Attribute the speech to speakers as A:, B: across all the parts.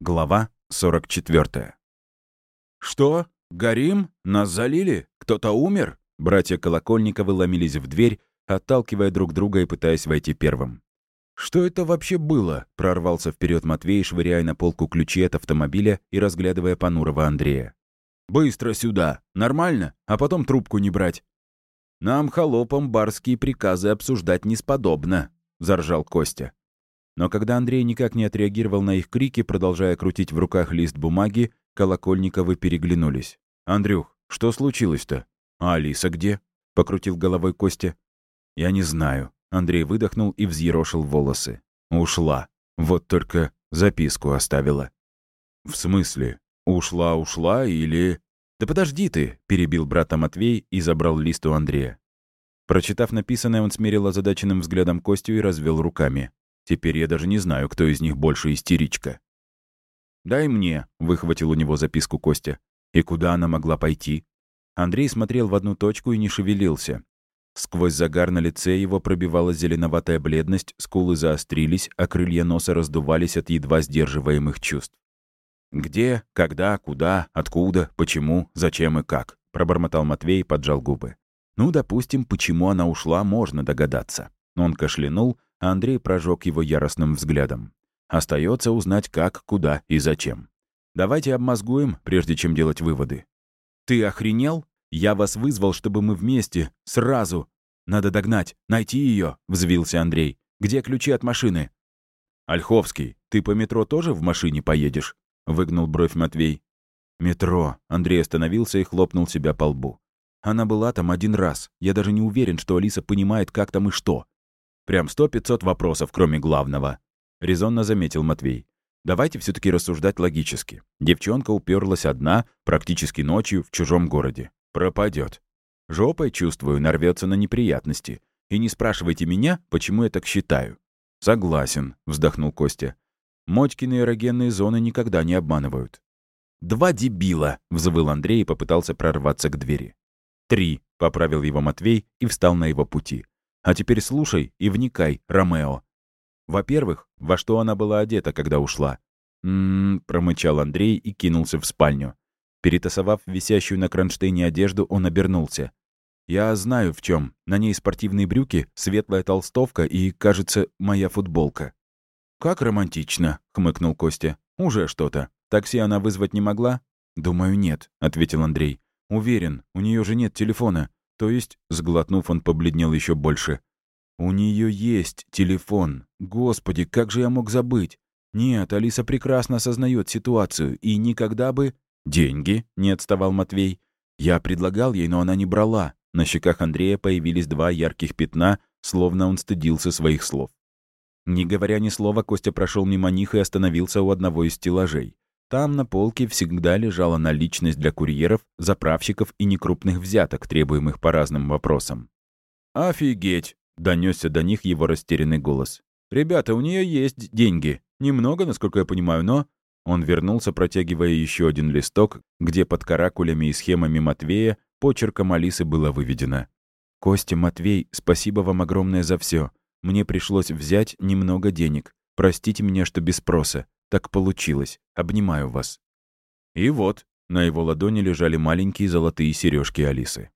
A: Глава 44. «Что? Горим? Нас залили? Кто-то умер?» Братья Колокольниковы ломились в дверь, отталкивая друг друга и пытаясь войти первым. «Что это вообще было?» — прорвался вперед Матвей, швыряя на полку ключи от автомобиля и разглядывая понурого Андрея. «Быстро сюда! Нормально? А потом трубку не брать!» «Нам, холопам, барские приказы обсуждать несподобно», — заржал Костя. Но когда Андрей никак не отреагировал на их крики, продолжая крутить в руках лист бумаги, Колокольниковы переглянулись. «Андрюх, что случилось-то? А Алиса где?» — покрутил головой Костя. «Я не знаю». Андрей выдохнул и взъерошил волосы. «Ушла. Вот только записку оставила». «В смысле? Ушла-ушла или...» «Да подожди ты!» — перебил брата Матвей и забрал лист у Андрея. Прочитав написанное, он смерил озадаченным взглядом Костю и развел руками. Теперь я даже не знаю, кто из них больше истеричка. «Дай мне», — выхватил у него записку Костя. «И куда она могла пойти?» Андрей смотрел в одну точку и не шевелился. Сквозь загар на лице его пробивалась зеленоватая бледность, скулы заострились, а крылья носа раздувались от едва сдерживаемых чувств. «Где, когда, куда, откуда, почему, зачем и как?» — пробормотал Матвей и поджал губы. «Ну, допустим, почему она ушла, можно догадаться». Он кашлянул, Андрей прожег его яростным взглядом. Остается узнать, как, куда и зачем. Давайте обмозгуем, прежде чем делать выводы. «Ты охренел? Я вас вызвал, чтобы мы вместе, сразу. Надо догнать, найти ее, взвился Андрей. «Где ключи от машины?» «Ольховский, ты по метро тоже в машине поедешь?» — выгнул бровь Матвей. «Метро». Андрей остановился и хлопнул себя по лбу. «Она была там один раз. Я даже не уверен, что Алиса понимает, как там и что. Прям сто-пятьсот вопросов, кроме главного. Резонно заметил Матвей. Давайте все таки рассуждать логически. Девчонка уперлась одна, практически ночью, в чужом городе. Пропадет. Жопой, чувствую, нарвется на неприятности. И не спрашивайте меня, почему я так считаю. Согласен, вздохнул Костя. Мотькины эрогенные зоны никогда не обманывают. «Два дебила!» — взвыл Андрей и попытался прорваться к двери. «Три!» — поправил его Матвей и встал на его пути. А теперь слушай и вникай, Ромео. Во-первых, во что она была одета, когда ушла? «М-м-м», промычал Андрей и кинулся в спальню. Перетасовав висящую на кронштейне одежду, он обернулся. «Я знаю, в чем. На ней спортивные брюки, светлая толстовка и, кажется, моя футболка». «Как романтично», — хмыкнул Костя. «Уже что-то. Такси она вызвать не могла?» «Думаю, нет», — ответил Андрей. «Уверен, у нее же нет телефона. То есть, сглотнув, он побледнел еще больше. «У нее есть телефон. Господи, как же я мог забыть? Нет, Алиса прекрасно осознает ситуацию и никогда бы...» «Деньги?» — не отставал Матвей. «Я предлагал ей, но она не брала». На щеках Андрея появились два ярких пятна, словно он стыдился своих слов. Не говоря ни слова, Костя прошел мимо них и остановился у одного из стеллажей. Там на полке всегда лежала наличность для курьеров, заправщиков и некрупных взяток, требуемых по разным вопросам. «Офигеть!» — донесся до них его растерянный голос. «Ребята, у нее есть деньги. Немного, насколько я понимаю, но...» Он вернулся, протягивая еще один листок, где под каракулями и схемами Матвея почерком Алисы было выведено. «Костя, Матвей, спасибо вам огромное за все. Мне пришлось взять немного денег. Простите меня, что без спроса. Так получилось. Обнимаю вас». И вот, на его ладони лежали маленькие золотые сережки Алисы.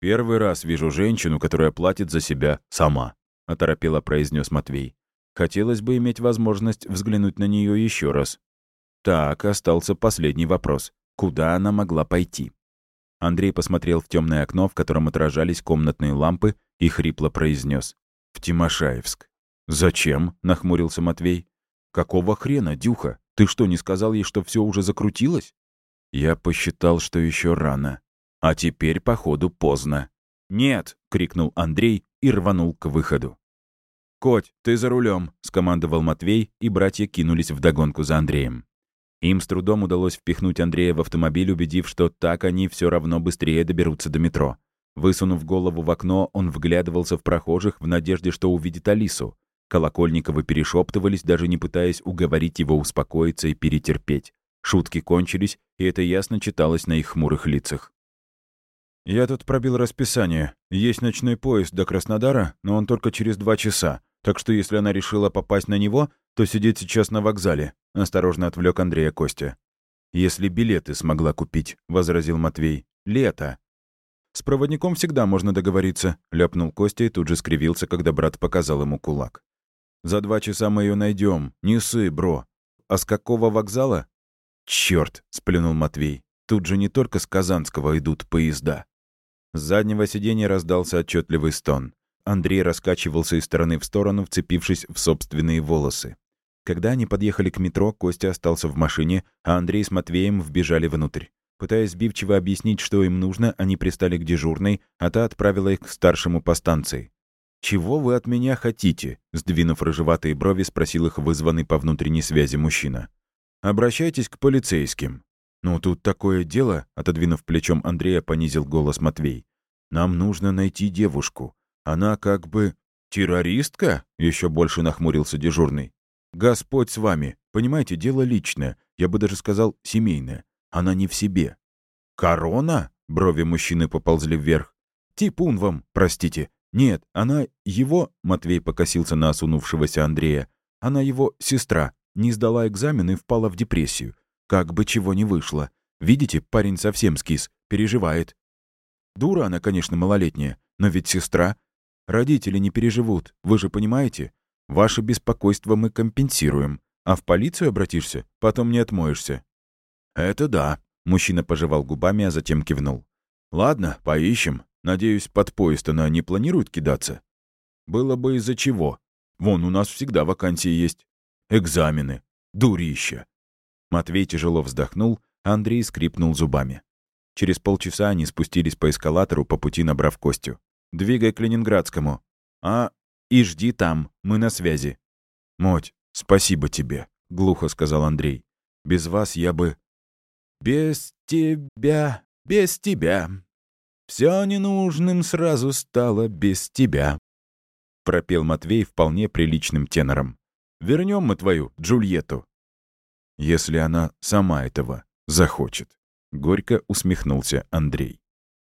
A: «Первый раз вижу женщину, которая платит за себя сама», — оторопело произнес Матвей. «Хотелось бы иметь возможность взглянуть на нее еще раз». Так, остался последний вопрос. Куда она могла пойти? Андрей посмотрел в темное окно, в котором отражались комнатные лампы, и хрипло произнес: «В Тимошаевск». «Зачем?» — нахмурился Матвей. «Какого хрена, Дюха? Ты что, не сказал ей, что все уже закрутилось?» Я посчитал, что еще рано. А теперь, походу, поздно. «Нет!» — крикнул Андрей и рванул к выходу. «Коть, ты за рулем, скомандовал Матвей, и братья кинулись вдогонку за Андреем. Им с трудом удалось впихнуть Андрея в автомобиль, убедив, что так они все равно быстрее доберутся до метро. Высунув голову в окно, он вглядывался в прохожих в надежде, что увидит Алису. Колокольниковы перешептывались, даже не пытаясь уговорить его успокоиться и перетерпеть. Шутки кончились, и это ясно читалось на их хмурых лицах. «Я тут пробил расписание. Есть ночной поезд до Краснодара, но он только через два часа. Так что если она решила попасть на него, то сидит сейчас на вокзале», — осторожно отвлек Андрея Костя. «Если билеты смогла купить», — возразил Матвей. «Лето». «С проводником всегда можно договориться», — ляпнул Костя и тут же скривился, когда брат показал ему кулак. «За два часа мы ее найдем. Не ссы, бро. А с какого вокзала?» «Черт!» — сплюнул Матвей. «Тут же не только с Казанского идут поезда». С заднего сиденья раздался отчетливый стон. Андрей раскачивался из стороны в сторону, вцепившись в собственные волосы. Когда они подъехали к метро, Костя остался в машине, а Андрей с Матвеем вбежали внутрь. Пытаясь сбивчиво объяснить, что им нужно, они пристали к дежурной, а та отправила их к старшему по станции. «Чего вы от меня хотите?» — сдвинув рыжеватые брови, спросил их вызванный по внутренней связи мужчина. «Обращайтесь к полицейским». «Ну, тут такое дело», — отодвинув плечом Андрея, понизил голос Матвей. «Нам нужно найти девушку. Она как бы...» «Террористка?» — еще больше нахмурился дежурный. «Господь с вами. Понимаете, дело личное. Я бы даже сказал, семейное. Она не в себе». «Корона?» — брови мужчины поползли вверх. «Типун вам, простите. Нет, она его...» — Матвей покосился на осунувшегося Андрея. «Она его сестра. Не сдала экзамен и впала в депрессию. Как бы чего не вышло. Видите, парень совсем скис. Переживает. Дура она, конечно, малолетняя, но ведь сестра. Родители не переживут, вы же понимаете? Ваше беспокойство мы компенсируем. А в полицию обратишься, потом не отмоешься». «Это да», — мужчина пожевал губами, а затем кивнул. «Ладно, поищем. Надеюсь, под поезд она не планирует кидаться?» «Было бы из-за чего. Вон, у нас всегда вакансии есть. Экзамены. Дурища». Матвей тяжело вздохнул, Андрей скрипнул зубами. Через полчаса они спустились по эскалатору, по пути набрав Костю. «Двигай к Ленинградскому». «А, и жди там, мы на связи». «Моть, спасибо тебе», — глухо сказал Андрей. «Без вас я бы...» «Без тебя, без тебя. Все ненужным сразу стало без тебя», — пропел Матвей вполне приличным тенором. «Вернем мы твою Джульетту». «Если она сама этого захочет», — горько усмехнулся Андрей.